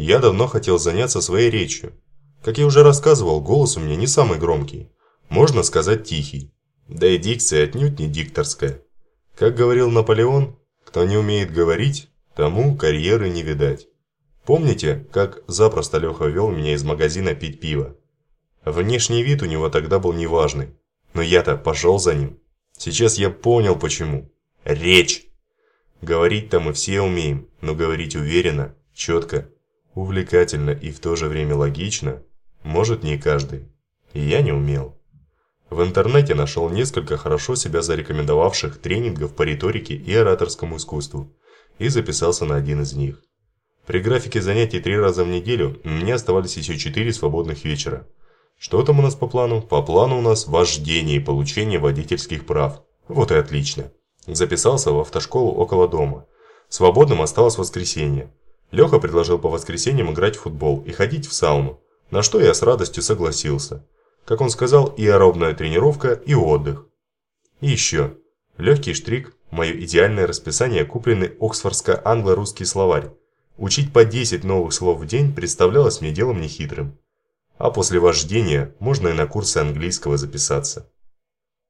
Я давно хотел заняться своей речью. Как я уже рассказывал, голос у меня не самый громкий. Можно сказать тихий. Да и дикция отнюдь не дикторская. Как говорил Наполеон, кто не умеет говорить, тому карьеры не видать. Помните, как запросто Леха вел меня из магазина пить пиво? Внешний вид у него тогда был неважный, но я-то пошел за ним. Сейчас я понял почему. Речь! Говорить-то мы все умеем, но говорить уверенно, четко, увлекательно и в то же время логично, может не каждый. И я не умел. В интернете нашел несколько хорошо себя зарекомендовавших тренингов по риторике и ораторскому искусству и записался на один из них. При графике занятий три раза в неделю меня оставались еще четыре свободных вечера. Что там у нас по плану? По плану у нас вождение и получение водительских прав. Вот и отлично. Записался в автошколу около дома. Свободным осталось воскресенье. Леха предложил по воскресеньям играть в футбол и ходить в сауну, на что я с радостью согласился. Как он сказал, и аэробная тренировка, и отдых. И еще. Легкий штрик, мое идеальное расписание, купленный Оксфордско-англо-русский словарь. Учить по 10 новых слов в день представлялось мне делом нехитрым. А после вождения можно и на курсы английского записаться.